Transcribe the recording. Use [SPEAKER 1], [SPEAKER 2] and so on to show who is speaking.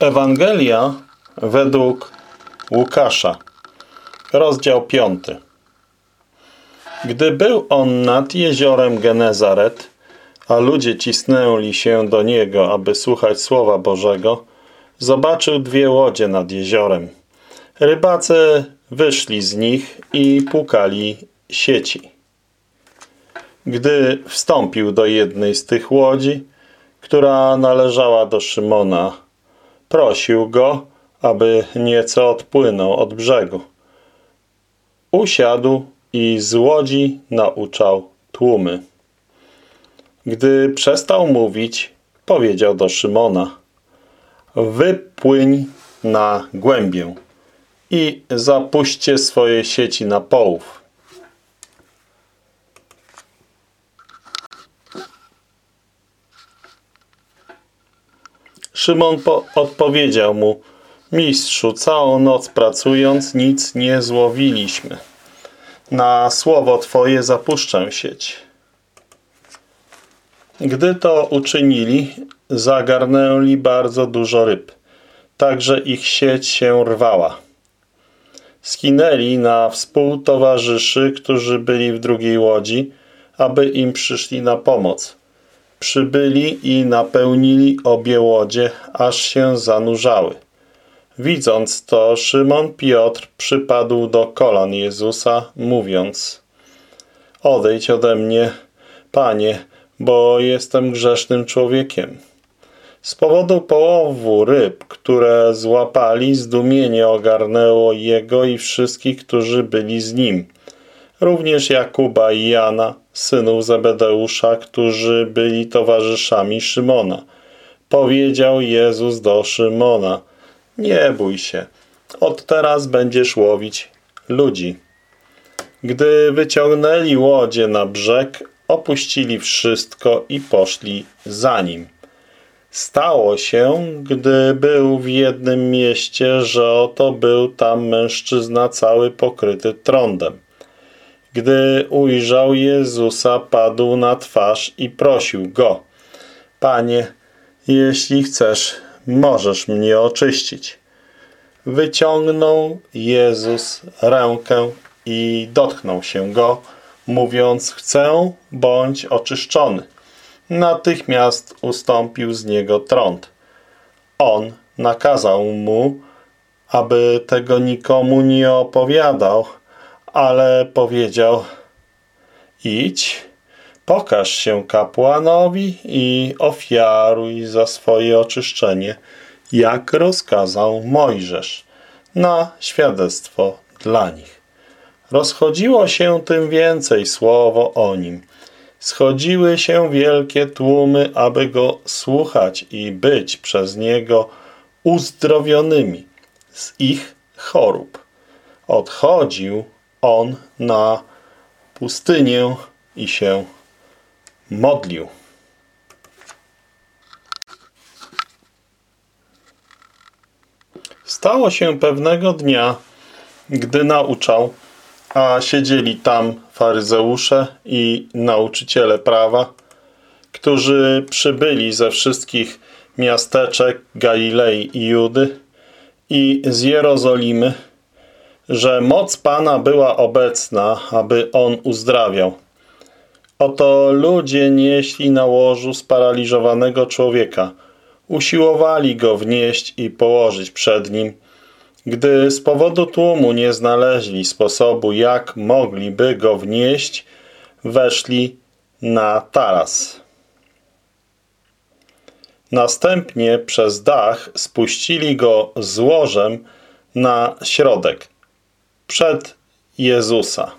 [SPEAKER 1] Ewangelia według Łukasza, rozdział 5. Gdy był on nad jeziorem Genezaret, a ludzie cisnęli się do niego, aby słuchać Słowa Bożego, zobaczył dwie łodzie nad jeziorem. Rybacy wyszli z nich i pukali sieci. Gdy wstąpił do jednej z tych łodzi, która należała do Szymona, prosił go, aby nieco odpłynął od brzegu. Usiadł i z łodzi nauczał tłumy. Gdy przestał mówić, powiedział do Szymona Wypłyń na głębię i zapuśćcie swoje sieci na połów. Szymon odpowiedział mu Mistrzu, całą noc pracując nic nie złowiliśmy. Na słowo Twoje zapuszczę sieć. Gdy to uczynili, zagarnęli bardzo dużo ryb, także ich sieć się rwała. Skinęli na współtowarzyszy, którzy byli w drugiej łodzi, aby im przyszli na pomoc. Przybyli i napełnili obie łodzie, aż się zanurzały. Widząc to, Szymon Piotr przypadł do kolan Jezusa, mówiąc Odejdź ode mnie, Panie, bo jestem grzesznym człowiekiem. Z powodu połowu ryb, które złapali, zdumienie ogarnęło jego i wszystkich, którzy byli z nim. Również Jakuba i Jana, synów Zebedeusza, którzy byli towarzyszami Szymona. Powiedział Jezus do Szymona, nie bój się, od teraz będziesz łowić ludzi. Gdy wyciągnęli łodzie na brzeg, opuścili wszystko i poszli za nim. Stało się, gdy był w jednym mieście, że oto był tam mężczyzna cały pokryty trądem. Gdy ujrzał Jezusa, padł na twarz i prosił Go. Panie, jeśli chcesz, możesz mnie oczyścić. Wyciągnął Jezus rękę i dotknął się Go, mówiąc, chcę, bądź oczyszczony. Natychmiast ustąpił z niego trąd. On nakazał mu, aby tego nikomu nie opowiadał, ale powiedział idź, pokaż się kapłanowi i ofiaruj za swoje oczyszczenie, jak rozkazał Mojżesz, na świadectwo dla nich. Rozchodziło się tym więcej słowo o nim. Schodziły się wielkie tłumy, aby go słuchać i być przez niego uzdrowionymi z ich chorób. Odchodził on na pustynię i się modlił. Stało się pewnego dnia, gdy nauczał, a siedzieli tam faryzeusze i nauczyciele prawa, którzy przybyli ze wszystkich miasteczek Galilei i Judy i z Jerozolimy, że moc Pana była obecna, aby On uzdrawiał. Oto ludzie nieśli na łożu sparaliżowanego człowieka. Usiłowali go wnieść i położyć przed nim. Gdy z powodu tłumu nie znaleźli sposobu, jak mogliby go wnieść, weszli na taras. Następnie przez dach spuścili go złożem na środek, przed Jezusa.